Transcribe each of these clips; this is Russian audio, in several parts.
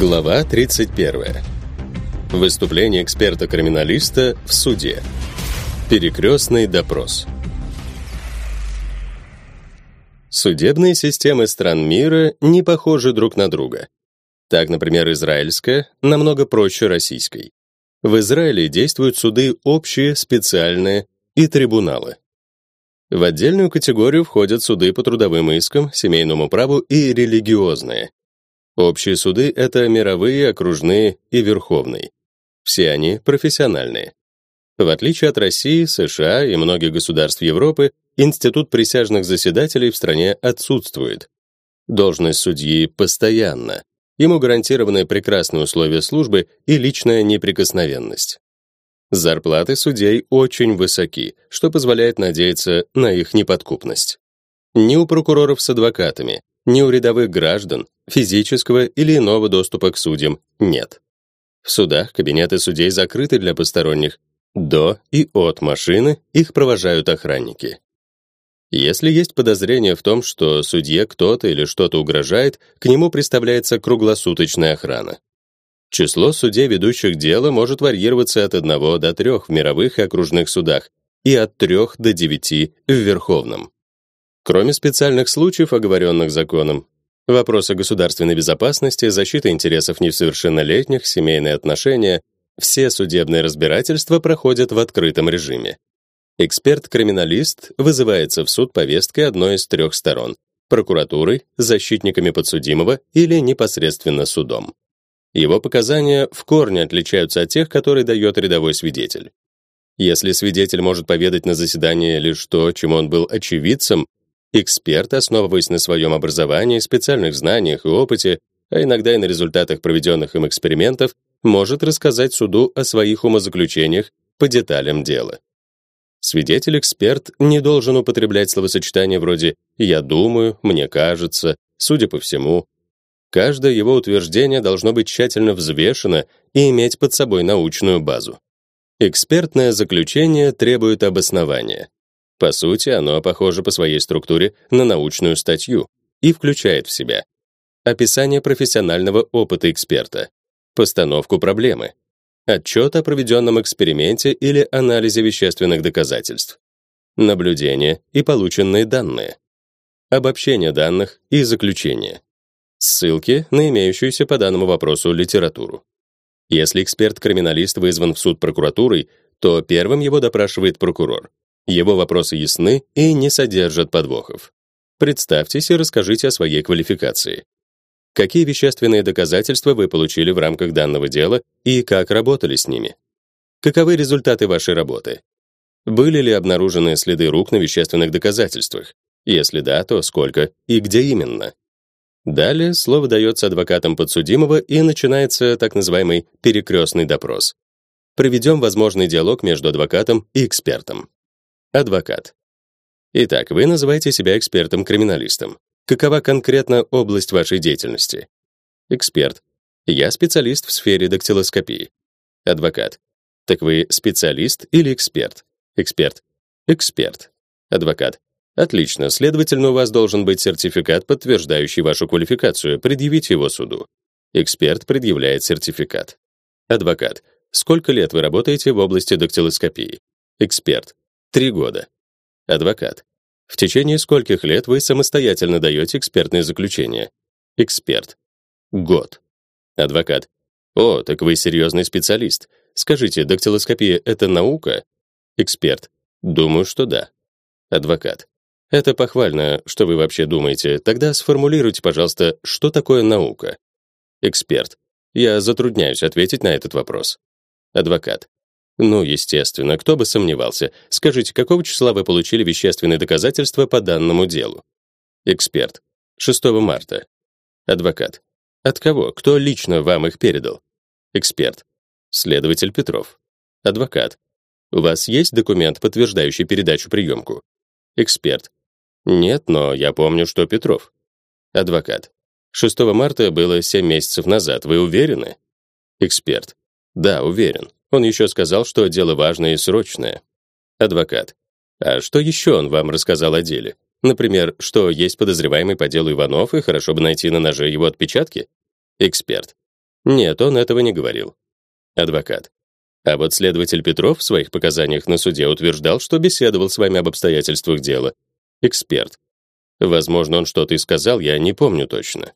Глава 31. Выступление эксперта-криминалиста в суде. Перекрестный допрос. Судебные системы стран мира не похожи друг на друга. Так, например, израильская намного проще российской. В Израиле действуют суды общие, специальные и трибуналы. В отдельную категорию входят суды по трудовым искам, семейному праву и религиозные. Общие суды — это мировые, окружные и верховные. Все они профессиональные. В отличие от России, США и многих государств Европы, институт присяжных заседателей в стране отсутствует. Должность судьи постоянна. Ему гарантированы прекрасные условия службы и личная неприкосновенность. Зарплаты судей очень высоки, что позволяет надеяться на их неподкупность. Ни у прокуроров с адвокатами, ни у рядовых граждан физического или иного доступа к судьям нет. В судах кабинеты судей закрыты для посторонних. До и от машины их провожают охранники. Если есть подозрение в том, что судье кто-то или что-то угрожает, к нему представляется круглосуточная охрана. Число судей, ведущих дело, может варьироваться от 1 до 3 в мировых и окружных судах и от 3 до 9 в Верховном. Кроме специальных случаев, оговоренных законом, вопросы государственной безопасности, защиты интересов несовершеннолетних, семейные отношения, все судебные разбирательства проходят в открытом режиме. Эксперт-криминалист вызывается в суд повесткой одной из трех сторон: прокуратурой, защитниками подсудимого или непосредственно судом. Его показания в корне отличаются от тех, которые дает рядовой свидетель. Если свидетель может поведать на заседании лишь то, чему он был очевидцем, Эксперт, основываясь на своем образовании, специальных знаниях и опыте, а иногда и на результатах проведенных им экспериментов, может рассказать суду о своих умозаключениях по деталям дела. Свидетель-эксперт не должен употреблять словосочетания вроде «я думаю», «мне кажется», «судя по всему». Каждое его утверждение должно быть тщательно взвешено и иметь под собой научную базу. Экспертное заключение требует обоснования. По сути, оно похоже по своей структуре на научную статью и включает в себя описание профессионального опыта эксперта, постановку проблемы, отчет о проведенном эксперименте или анализе вещественных доказательств, наблюдения и полученные данные, обобщение данных и заключение, ссылки на имеющуюся по данному вопросу литературу. Если эксперт-криминалист вызван в суд прокуратурой, то первым его допрашивает прокурор. Его вопросы ясны и не содержат подвохов. Представьтесь и расскажите о своей квалификации. Какие вещественные доказательства вы получили в рамках данного дела и как работали с ними? Каковы результаты вашей работы? Были ли обнаружены следы рук на вещественных доказательствах? Если да, то сколько и где именно? Далее слово дается адвокатам подсудимого и начинается так называемый перекрестный допрос. Проведем возможный диалог между адвокатом и экспертом. Адвокат. Итак, вы называете себя экспертом-криминалистом. Какова конкретно область вашей деятельности? Эксперт. Я специалист в сфере дактилоскопии. Адвокат. Так вы специалист или эксперт? Эксперт. Эксперт. Адвокат. Отлично, следовательно, у вас должен быть сертификат, подтверждающий вашу квалификацию, предъявите его суду. Эксперт предъявляет сертификат. Адвокат. Сколько лет вы работаете в области дактилоскопии? Эксперт. Три года. Адвокат. В течение скольких лет вы самостоятельно даете экспертные заключения? Эксперт. Год. Адвокат. О, так вы серьезный специалист. Скажите, дактилоскопия — это наука? Эксперт. Думаю, что да. Адвокат. Это похвально, что вы вообще думаете. Тогда сформулируйте, пожалуйста, что такое наука? Эксперт. Я затрудняюсь ответить на этот вопрос. Адвокат. Ну, естественно, кто бы сомневался. Скажите, какого числа вы получили вещественные доказательства по данному делу? Эксперт. 6 марта. Адвокат. От кого? Кто лично вам их передал? Эксперт. Следователь Петров. Адвокат. У вас есть документ, подтверждающий передачу приемку? Эксперт. Нет, но я помню, что Петров. Адвокат. 6 марта было 7 месяцев назад. Вы уверены? Эксперт. Да, уверен. Он еще сказал, что дело важное и срочное. Адвокат. А что еще он вам рассказал о деле? Например, что есть подозреваемый по делу Иванов, и хорошо бы найти на ноже его отпечатки? Эксперт. Нет, он этого не говорил. Адвокат. А вот следователь Петров в своих показаниях на суде утверждал, что беседовал с вами об обстоятельствах дела. Эксперт. Возможно, он что-то и сказал, я не помню точно.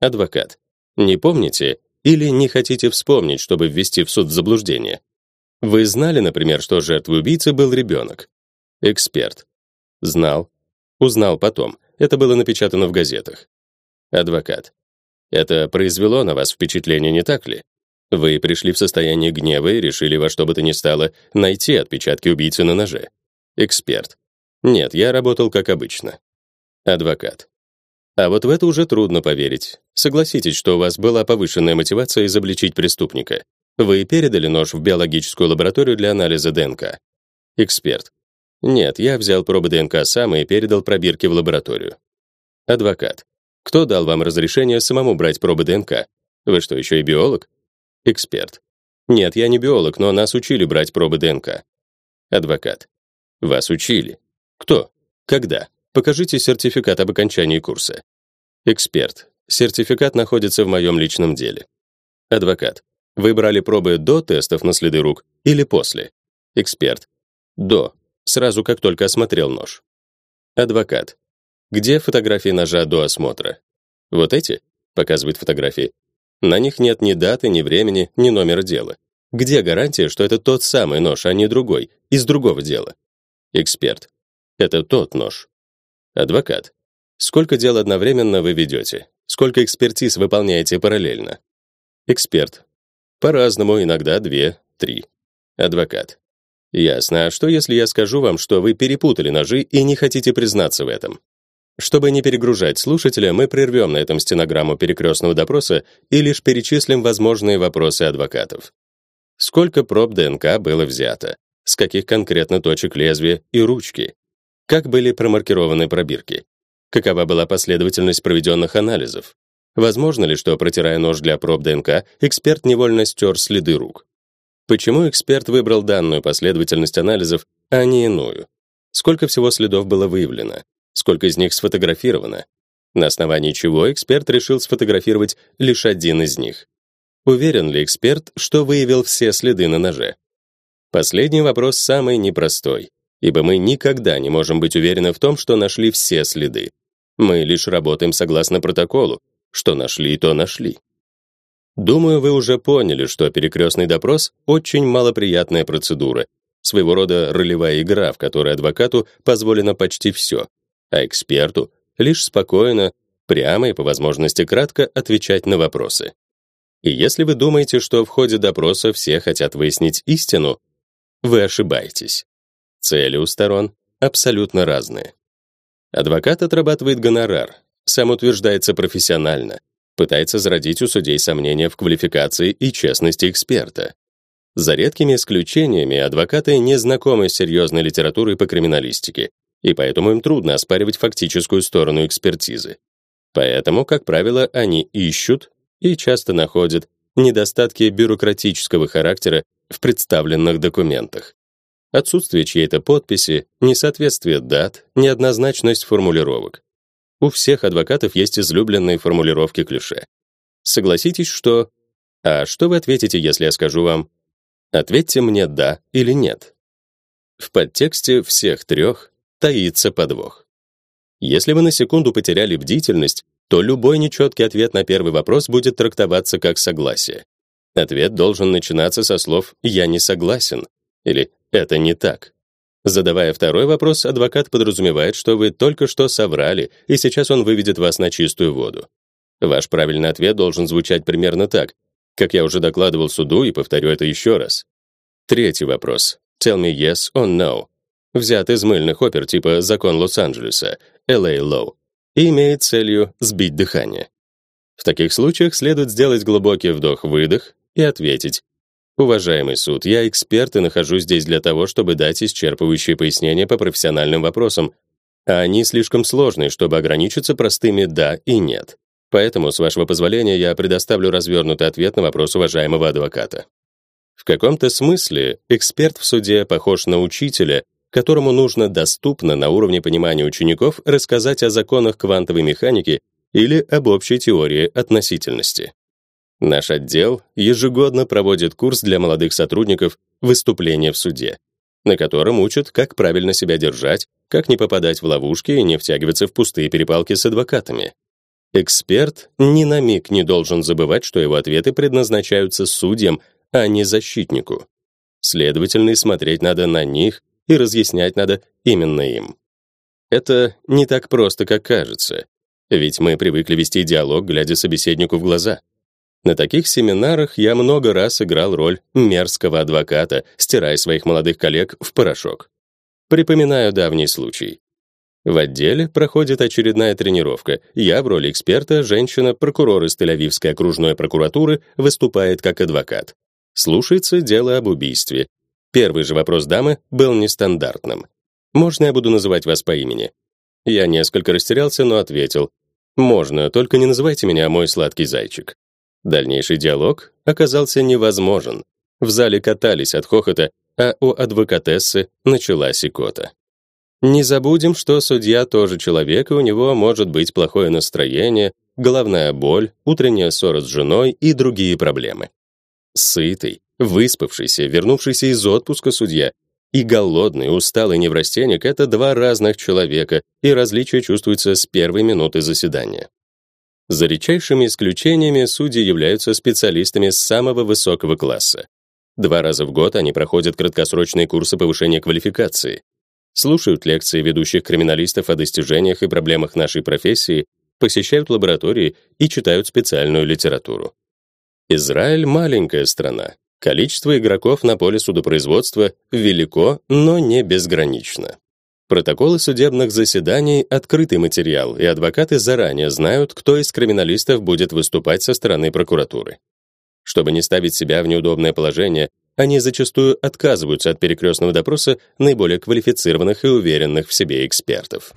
Адвокат. Не помните или не хотите вспомнить, чтобы ввести в суд в заблуждение? Вы знали, например, что жертвой убийцы был ребенок? Эксперт. Знал. Узнал потом. Это было напечатано в газетах. Адвокат. Это произвело на вас впечатление, не так ли? Вы пришли в состояние гнева и решили во что бы то ни стало найти отпечатки убийцы на ноже. Эксперт. Нет, я работал как обычно. Адвокат. А вот в это уже трудно поверить. Согласитесь, что у вас была повышенная мотивация изобличить преступника. Вы передали нож в биологическую лабораторию для анализа ДНК. Эксперт. Нет, я взял пробы ДНК сам и передал пробирки в лабораторию. Адвокат. Кто дал вам разрешение самому брать пробы ДНК? Вы что, еще и биолог? Эксперт. Нет, я не биолог, но нас учили брать пробы ДНК. Адвокат. Вас учили. Кто? Когда? Покажите сертификат об окончании курса. Эксперт. Сертификат находится в моем личном деле. Адвокат. Вы брали пробы до тестов на следы рук или после? Эксперт. До. Сразу как только осмотрел нож. Адвокат. Где фотографии ножа до осмотра? Вот эти? Показывает фотографии. На них нет ни даты, ни времени, ни номера дела. Где гарантия, что это тот самый нож, а не другой, из другого дела? Эксперт. Это тот нож. Адвокат. Сколько дел одновременно вы ведете? Сколько экспертиз выполняете параллельно? Эксперт. По-разному, иногда две, три. Адвокат. Ясно. А что, если я скажу вам, что вы перепутали ножи и не хотите признаться в этом? Чтобы не перегружать слушателя, мы прервем на этом стенограмму перекрестного допроса и лишь перечислим возможные вопросы адвокатов. Сколько проб ДНК было взято? С каких конкретно точек лезвия и ручки? Как были промаркированы пробирки? Какова была последовательность проведенных анализов? Возможно ли, что, протирая нож для проб ДНК, эксперт невольно стер следы рук? Почему эксперт выбрал данную последовательность анализов, а не иную? Сколько всего следов было выявлено? сколько из них сфотографировано, на основании чего эксперт решил сфотографировать лишь один из них. Уверен ли эксперт, что выявил все следы на ноже? Последний вопрос самый непростой, ибо мы никогда не можем быть уверены в том, что нашли все следы. Мы лишь работаем согласно протоколу, что нашли, то нашли. Думаю, вы уже поняли, что перекрестный допрос очень малоприятная процедура, своего рода ролевая игра, в которой адвокату позволено почти все, а эксперту лишь спокойно, прямо и по возможности кратко отвечать на вопросы. И если вы думаете, что в ходе допроса все хотят выяснить истину, вы ошибаетесь. Цели у сторон абсолютно разные. Адвокат отрабатывает гонорар, сам утверждается профессионально, пытается зародить у судей сомнения в квалификации и честности эксперта. За редкими исключениями адвокаты не знакомы с серьезной литературой по криминалистике и поэтому им трудно оспаривать фактическую сторону экспертизы. Поэтому, как правило, они ищут и часто находят недостатки бюрократического характера в представленных документах. Отсутствие чьей-то подписи, несоответствие дат, неоднозначность формулировок. У всех адвокатов есть излюбленные формулировки клише. Согласитесь, что... А что вы ответите, если я скажу вам? Ответьте мне «да» или «нет». В подтексте всех трех таится подвох. Если вы на секунду потеряли бдительность, то любой нечеткий ответ на первый вопрос будет трактоваться как согласие. Ответ должен начинаться со слов «я не согласен» или «это не так». Задавая второй вопрос, адвокат подразумевает, что вы только что соврали, и сейчас он выведет вас на чистую воду. Ваш правильный ответ должен звучать примерно так, как я уже докладывал суду и повторю это еще раз. Третий вопрос. Tell me yes or no взят из мыльных опер типа «Закон Лос-Анджелеса», «LA Law», и имеет целью сбить дыхание. В таких случаях следует сделать глубокий вдох-выдох и ответить «Уважаемый суд, я эксперт и нахожусь здесь для того, чтобы дать исчерпывающие пояснения по профессиональным вопросам, а они слишком сложные, чтобы ограничиться простыми «да» и «нет». Поэтому, с вашего позволения, я предоставлю развернутый ответ на вопрос уважаемого адвоката. В каком-то смысле эксперт в суде похож на учителя, которому нужно доступно на уровне понимания учеников рассказать о законах квантовой механики или об общей теории относительности. Наш отдел ежегодно проводит курс для молодых сотрудников «Выступление в суде», на котором учат, как правильно себя держать, как не попадать в ловушки и не втягиваться в пустые перепалки с адвокатами. Эксперт ни на миг не должен забывать, что его ответы предназначаются судьям, а не защитнику. Следовательно, и смотреть надо на них, и разъяснять надо именно им. Это не так просто, как кажется, ведь мы привыкли вести диалог, глядя собеседнику в глаза. На таких семинарах я много раз играл роль мерзкого адвоката, стирая своих молодых коллег в порошок. Припоминаю давний случай. В отделе проходит очередная тренировка. Я в роли эксперта, женщина-прокурор из Тель-Авивской окружной прокуратуры выступает как адвокат. Слушается дело об убийстве. Первый же вопрос дамы был нестандартным. «Можно я буду называть вас по имени?» Я несколько растерялся, но ответил. «Можно, только не называйте меня мой сладкий зайчик». Дальнейший диалог оказался невозможен. В зале катались от хохота, а у адвокатессы началась икота. Не забудем, что судья тоже человек, и у него может быть плохое настроение, головная боль, утренняя ссора с женой и другие проблемы. Сытый, выспавшийся, вернувшийся из отпуска судья и голодный, усталый неврастенник — это два разных человека, и различие чувствуется с первой минуты заседания. За редчайшими исключениями судьи являются специалистами самого высокого класса. Два раза в год они проходят краткосрочные курсы повышения квалификации, слушают лекции ведущих криминалистов о достижениях и проблемах нашей профессии, посещают лаборатории и читают специальную литературу. Израиль — маленькая страна. Количество игроков на поле судопроизводства велико, но не безгранично. Протоколы судебных заседаний — открытый материал, и адвокаты заранее знают, кто из криминалистов будет выступать со стороны прокуратуры. Чтобы не ставить себя в неудобное положение, они зачастую отказываются от перекрестного допроса наиболее квалифицированных и уверенных в себе экспертов.